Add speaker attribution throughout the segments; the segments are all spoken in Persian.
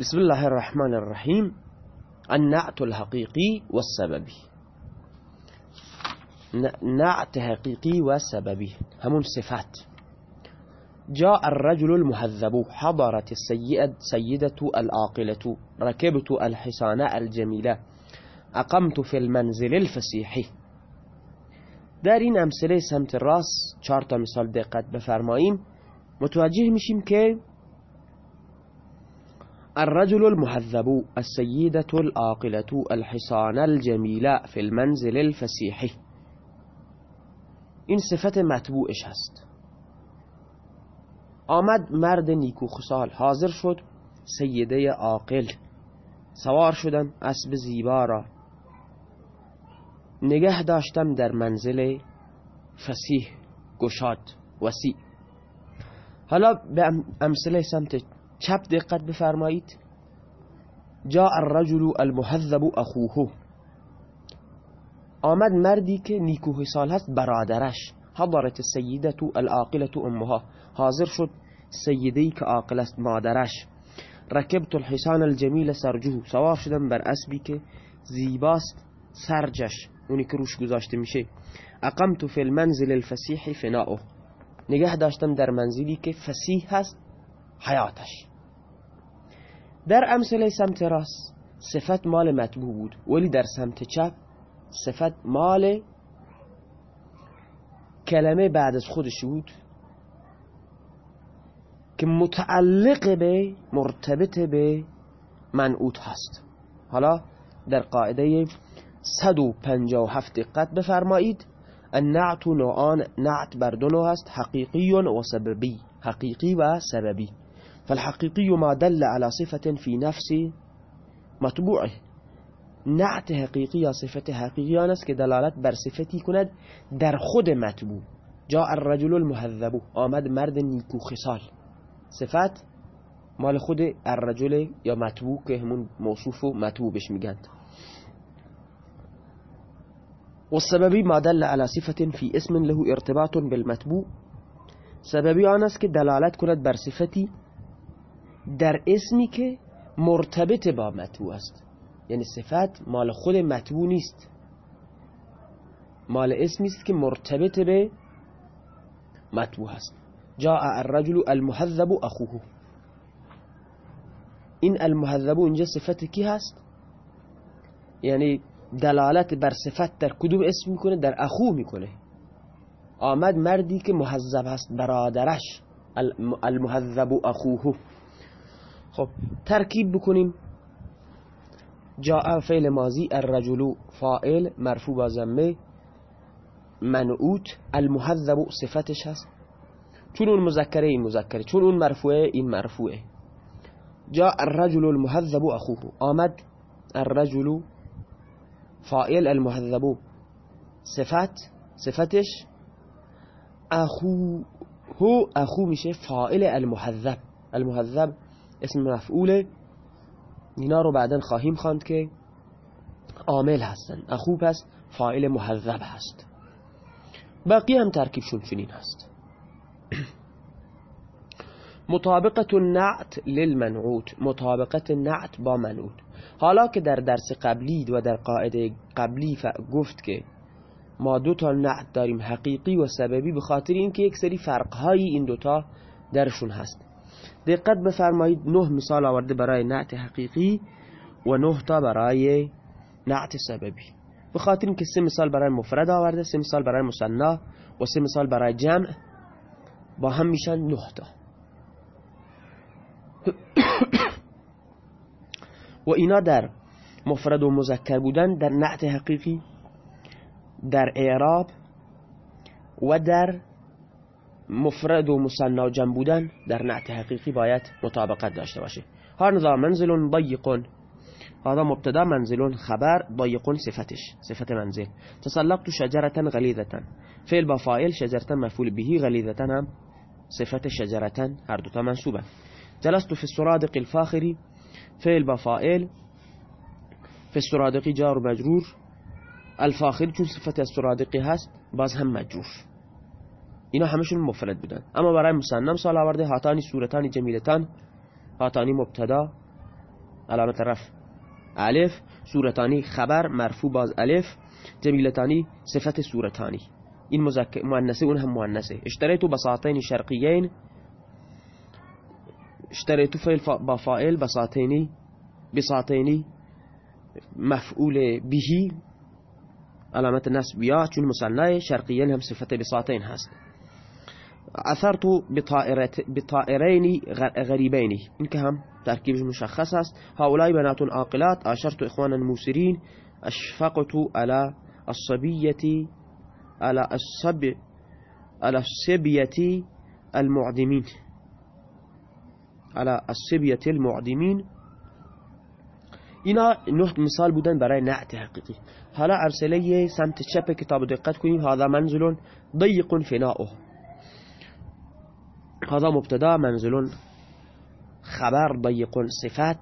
Speaker 1: بسم الله الرحمن الرحیم النعت الحقیقی والسببی نعت حقیقی و سببی همون صفت جاء الرجل المهذب. حضرت السيدة العاقلة. ركبت الحصان الجميلة أقمت في المنزل الفسيح. در این أمثلة سمت راست چهار تا مثال دقت بفرماییم متوجه میشیم که الرجل المهذب السيدة العاقلة الحصان الجميلة في المنزل الفسيح. این صفت مطبوعش هست آمد مرد نیکو خسال حاضر شد. سیده عاقل سوار شدم اسب زیبا را. نگه داشتم در منزل فسیح گشاد وسیع. حالا به امثله سمت چپ دقت بفرمایید. جا الرجل المهذب اخوه. آمد مردی که نیکو حسال هست برادرش. حضرت تو العاقلة امها. حاضر شد سیدهی که عاقل است مادرش. رکبت الحسان الجمیل سرجه سوار شدم بر اسبی که زیباست سرجش. اونی که روش گذاشته میشه. اقمت فی المنزل الفسیح فناؤه. نگه داشتم در منزلی که فسیح هست حیاتش. در امثله سمت راست صفت مال مطبوع بود ولی در سمت چپ صفت مال کلمه بعد از خودش بود که متعلق به مرتبط به منعوت هست. حالا در قاعده 157 دقت بفرمایید. النعت نوعان نعت بر دو هست حقیقی و سببی. حقیقی و سببی. فالحقیقی ما دل على صفة في نفس مطبوعه. نعت حقیقی یا صفت حقیقی آن است که بر صفتی کند در خود مطبوع. جا الرجل المهذب آمد مرد نیکو خصال. صفت مال خود الرجل یا مطبوع که همون موصوف و مطبوع بش میگند والسببی ما دل على صفت فی اسم له ارتباط بالمطبوع. سببی آن است که دلالت کند بر صفتی در اسمی که مرتبط با مطبوع است. یعنی صفت مال خود مطبوع نیست. مال اسمی است که مرتبط به مطبوع است. جاء الرجل المهذب اخوه. این المهذب اینجا صفت کی هست؟ یعنی دلالت بر صفت در کدوم اسم می‌کنه؟ در اخو می‌کنه. آمد مردی که مهذب هست برادرش المهذب اخوه. خب ترکیب بکنیم. جاء فعل ماضی الرجل فائل مرفوع با زمه منعوت المهذب صفتش هست. چون اون مذکره این مذکره. چون اون مرفوعه این مرفوعه. جاء الرجل المهذب اخوه. آمد الرجل فائل المهذب. صفت صفتش اخو هو اخو میشه فائل المهذب. المهذب اسم مفعوله اینا رو بعدا خواهیم خواند که عامل هستن. اخو پس فاعل محذب هست. باقی هم ترکیبشون چنین هست. مطابقت النعت للمنعوت. مطابقت نعت با منعوت. حالا که در درس قبلی و در قاعده قبلی گفت که ما دو تا نعت داریم حقیقی و سببی به خاطر اینکه یک سری فرقهایی این دوتا درشون هست. دقت بفرمایید نه مثال آورده برای نعت حقیقی و نه تا برای نعت سببی. به خاطر اینکه سه مثال برای مفرد آورده سه مثال برای مصنع و سه مثال برای جمع با هم میشن نه تا. و اینا در مفرد و مذکر بودن در نعت حقیقی در اعراب و در مفرد و مصنع جمع بودن در نعت حقیقی باید مطابقت داشته باشه. هذا منزل ضيق هذا مبتدا منزل خبر ضيق صفتش صفت منزل. تسلقت شجرة غليظة فعل با فاعل شجرة مفعول به غليظة هم صفت شجرة هر دوتا منصوبه جلست في السرادق الفاخر فعل با فاعل. في السرادق جار مجرور. الفاخر چون صفت السرادقی هست باز هم مجرور. اینا همشون مفرد بودن. اما برای مصنم سال آورده هاتانی صورتانی جمیلتان هاتانی مبتدا علامت رفع الف صورتانی خبر مرفوع باز الف جمیلتانی صفت صورتانی. این مؤنثه اون هم مؤنثه. اشتریتو بساطین شرقیین اشتریتو فعل با فاعل بساطینی بساطینی مفعول بهی علامت نصب یا چون مصنع شرقیین هم صفت بساطین هست. أثرت بطائرين غريبين. که هم ترکیبش مشخص است. هؤلاء بنات عاقلات. عاشرت إخوانا موسرين أشفقت على الصبية على الصب على الصبية المعدمين. على الصبية المعدمين. اینا نه مثال بودن برای نعت حقیقی. حالا ارسله سمت چپ کتاب دقت کنیم. هذا منزل ضيق فناؤه. هذا مبتدا منزل خبر ضيق صفات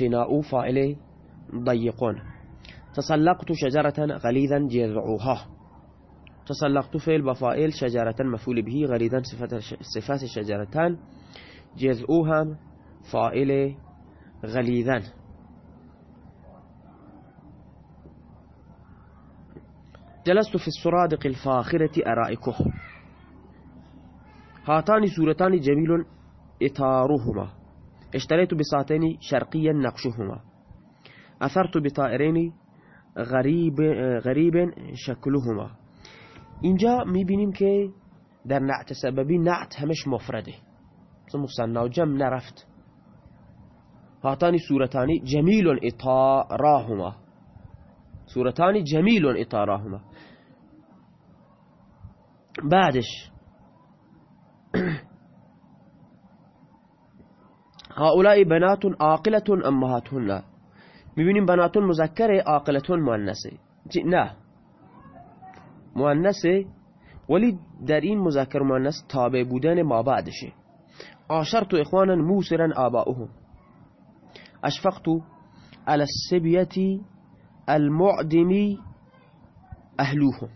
Speaker 1: فناء فاعل ضيقون. تسلقت شجرة غليظا جذعوها تسلقت فعل بفائل شجرة مفعول به غليظا صفات شجرتان جذعوها فائل غليظا. جلست في السرادق الفاخرة أرائكه. هاتان سورتان جميل إطارهما اشتريت بساعتين شرقيا نقشهما. أثرت بطائرين غریب, غریب شکلهما اینجا میبینیم که در نعت سببی نعت همش مفرده. مصنع و جمع نرفت. هاتانی سورتانی جمیل إطاراهما. سورتانی جمیل إطاراهما. بعدش هؤلاء بنات عاقلة امهاتهن می‌بینیم بناتون مذکره عاقلتون مؤنثه نه. مؤنثه ولی در این مذکر مؤنث تابع بودن ما بعدشه عاشرت اخوانا موسرا آباؤهم. اشفقت على السبية المعدم اهلوهم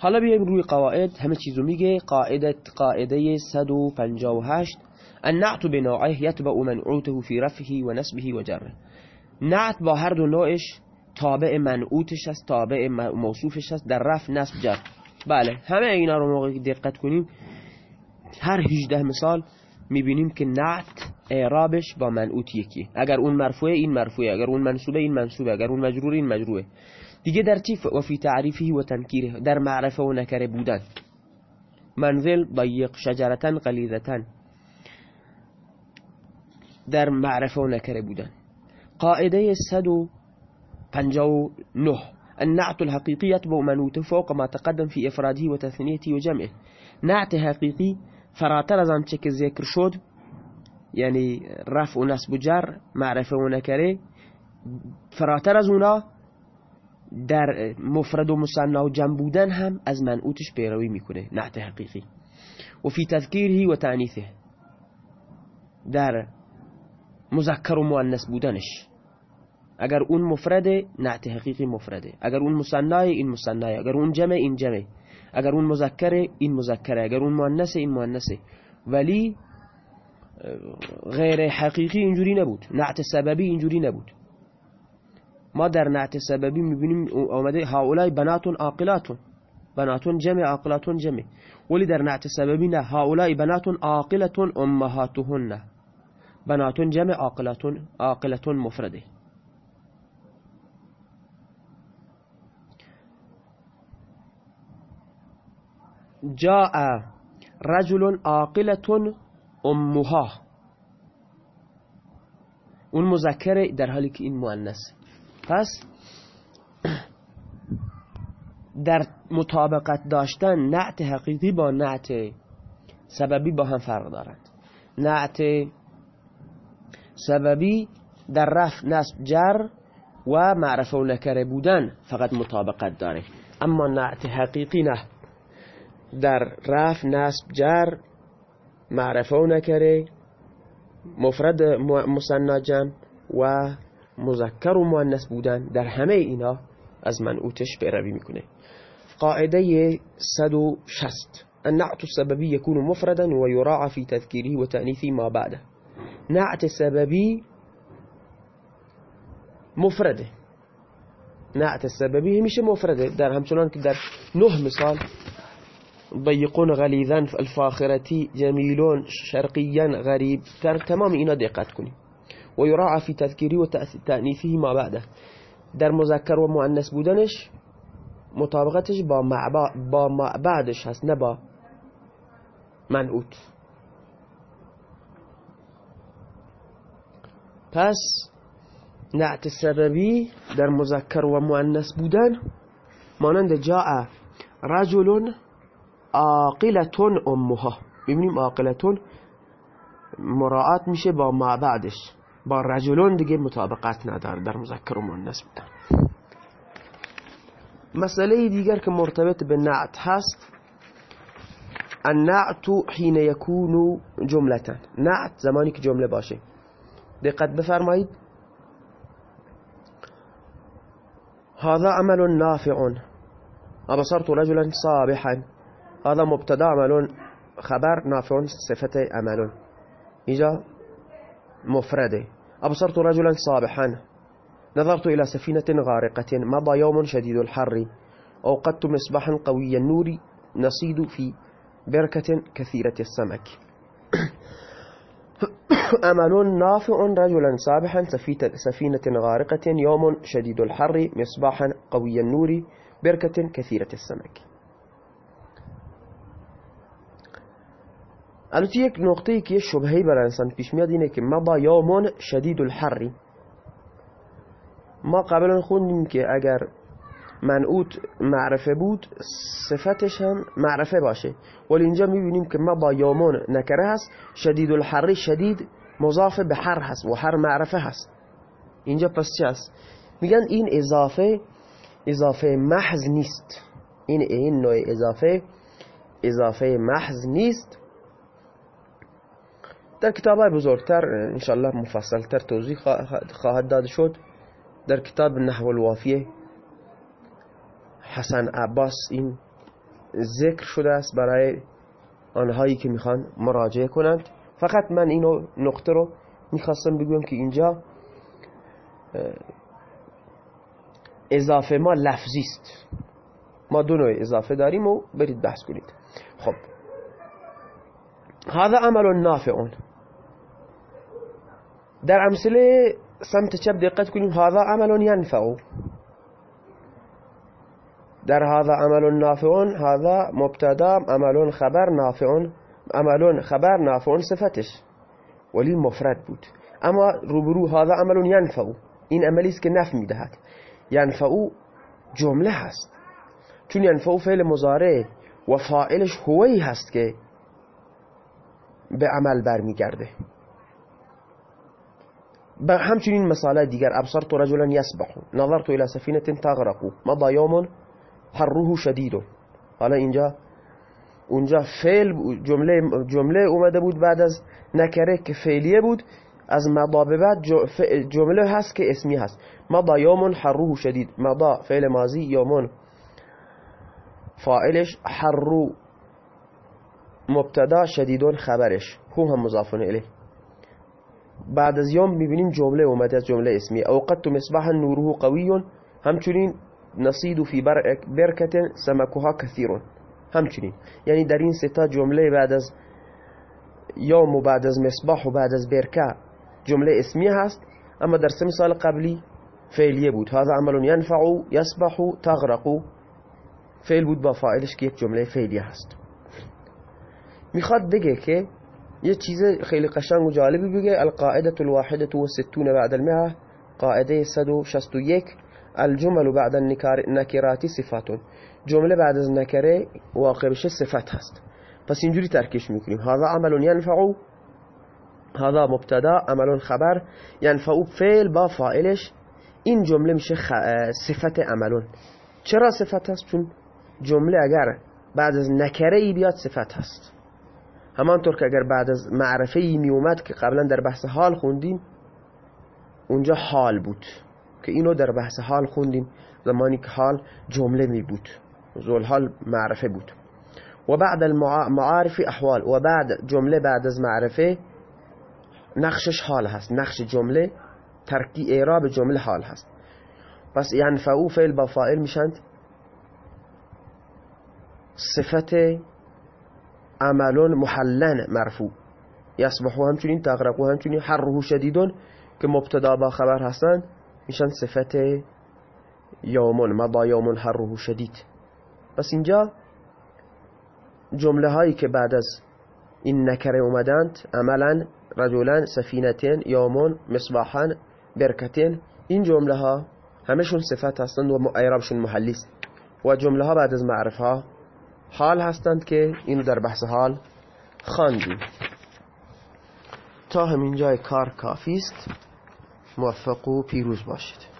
Speaker 1: حالا بیایم روی قواعد. همه چیزو میگه. قاعده قاعده 158 النعت بنوعه يتبع منعوته في رفعه و نسبه و جره. نعت با هر دو نوعش تابع منعوتش است تابع موصوفش است. در رفع نسب جر. بله همه اینا رو موقعی دقت کنیم. هر 18 مثال می‌بینیم که نعت اعرابش با منعوت یکی اگر اون مرفوعه این مرفوعه. اگر اون منصوبه این منصوبه. اگر اون مجرور این مجروره. دیگه در چی و فی تعریفه و تنکیره؟ در معرفه و نکره بودن. منزل ضیق شجرتن قلیدتن در معرفه و نکره بودن. قاعدة 159 النعت الحقيقي يتبع منوته فوق ما تقدم في افراده وتثنيته وجمعه نعت حقيقي فراتر از آنچه که ذکر شد یعنی رفع و و جر معرفه و نکره فراتر از اونا در مفرد و مصنع و جمع بودن هم از منعوتش پیروی می‌کنه نعت حقیقی. و فی تذکیره و تعنیثه در مذکر و مؤنث بودنش. اگر اون مفرده نعت حقیقی مفرده. اگر اون مصنع این مصنع اگر اون جمع این جمع. اگر اون مذکر این مذکره. اگر اون مؤنث این مؤنثه. ولی غیر حقیقی اینجوری نبود. نعت سببی اینجوری نبود. ما در نعت سببی میبینیم اومده هاولای بناتون عاقلاتون بناتون جمع عاقلاتون جمع ولی در نعت سببی نه هاولای بناتون عاقلتون أمهاتهن. بناتون جمع عاقلتون عاقلتون مفردة. جاء رجل عاقلة أمها. اون مذکره در حالی که این مؤنث. پس در مطابقت داشتن نعت حقیقی با نعت سببی با هم فرق دارند. نعت سببی در رفع نصب جر و معرفه و نکره بودن فقط مطابقت داره. اما نعت حقیقی نه. در رفع نصب جر معرفه و نکره مفرد مصنع جمع و مذکر و مؤنث بودن در همه اینا از منعوتش پیروی می‌کنه. قاعده 160 النعت السببي يكون مفردا ويراعى في تذكيره وتأنيثه ما بعده نعت السببي مفرده. نعت السببي مش مفرده. در همچنان که در نه مثال ضيقون غلیظا الفاخرتی جمیلون شرقیا غریب تر تمام اینا دقت کنیم. و یراعى فی تذکیری و تأنیثه ما بعده. در مذکر و مؤنث بودنش مطابقتش با با ما بعدش هست نه با منعوت. پس نعت سببی در مذکر و مؤنث بودن مانند جاء رجل عاقلتون امها. ببینیم عاقلتون مراعات میشه با ما بعدش با رجلون دیگه مطابقت نداره در مذکر و مؤنث بودن. مسئله دیگر که مرتبط به نعت هست النعت حين يكون جملة نعت زمانی که جمله باشه. دقت بفرمایید. هذا عمل نافع. أبصرت رجلا صابحا. هذا مبتدا عمل خبر نافع صفة عمل. إجا مفرده. أبصرت رجلا صابحا. نظرت إلى سفينة غارقة. مضى يوم شديد الحر. أوقدت مصباحا قوي النور. نصيد في بركة كثيرة السمك. أمل نافع رجلا صابحا. سفينة غارقة. يوم شديد الحر. مصباحا قوي النور. بركة كثيرة السمك. البته یک نقطه که شبهی برای انسان پیش میاد اینه که مضا یومون شدید الحر. ما قبلا خوندیم که اگر منعوت معرفه بود صفتش هم معرفه باشه. ولی اینجا می‌بینیم که ما با یامون نکره هست شدید الحر شدید مضاف به حر هست و حر معرفه هست. اینجا پس چه هست؟ میگن این اضافه اضافه محض نیست. این این نوع اضافه اضافه محض نیست. در کتاب بزرگتر انشاءالله مفصلتر توضیح خواهد داد شد. در کتاب نحو الوافیه حسن عباس این ذکر شده است برای آنهایی که می‌خوان مراجعه کنند. فقط من اینو نقطه رو می‌خواستم بگویم که اینجا اضافه ما لفظی است. ما دو نوع اضافه داریم و برید بحث کنید. خب. هذا عمل نافع. در امثله سمت چپ دقت کنیم. هذا عمل ینفع در هذا عمل نافع هذا مبتدا عمل خبر نافع عمل خبر نافع صفتش. ولی مفرد بود. اما روبرو هذا عمل ینفع این عملی است که نفع می‌دهد. ینفع جمله هست. چون ینفع فعل مضارع و فاعلش هوی هست که به عمل برمیگرده. همچنین مثال دیگر ابصرت رجلا يسبح نظرت الى سفینه تغرق مضى يوم حره شدید. حالا اینجا اونجا فعل جمله جمله اومده بود بعد از نکره که فعلیه بود. از مضا به بعد جمله هست که اسمی هست. مضا یوم حره شدید. مضا فعل ماضی یوم فاعلش حرو مبتدا شدیدون خبرش. هو هم مضاف الیه. بعد از یوم می‌بینیم جمله اومده از جمله اسمی. اوقت مصباح نوره قوی همچنین نصید فی برکت سمکوها کثیرون. همچنین. یعنی در این ستا جمله بعد از یوم و بعد از مصباح و بعد از برکه جمله اسمی هست. اما در سه مثال قبلی فعلیه بود. هذا عمل ینفع یسبح تغرق فعل بود با فاعلش که یک جمله فعلیه هست. می‌خواد بگه که یه چیز خیلی قشنگ و جالبی بگه. القاعده الواحده و ستون بعد المئه قاعده 161 الجمل بعد النکرات صفاتون. جمله بعد از نکره واقع بشه صفت هست. پس اینجوری ترکیش می‌کنیم. هذا عمل ینفع هذا مبتدا عمل خبر. ینفع فعل با فاعلش. این جمله میشه صفت عملون چرا صفت هست؟ چون جمله اگر بعد از نکره ای بیاد صفت هست. همانطور که اگر بعد از معرفه ای می اومد که قبلا در بحث حال خوندیم اونجا حال بود که اینو در بحث حال خوندیم. زمانی که حال جمله می بود زول حال معرفه بود. و بعد المعارف احوال و بعد جمله بعد از معرفه نقشش حال هست. نقش جمله ترکی اعراب جمله حال هست. پس ینفعو فعل با فائل میشند صفت عمل محلن مرفوع. یصبحو همچنین تغرقو همچنین حره شدیدون که مبتدا با خبر هستند میشن صفت یومون مضا یومون حره شدید. پس اینجا جمله هایی که بعد از این نکره اومدند عملا رجلان سفینتین یومون مصباحان برکتین این جمله ها همشون صفت هستند و اعرابشون محلی است. و جمله ها بعد از معرف ها حال هستند که اینو در بحث حال خواندیم. تا همین جای کار کافی است. موفق و پیروز باشید.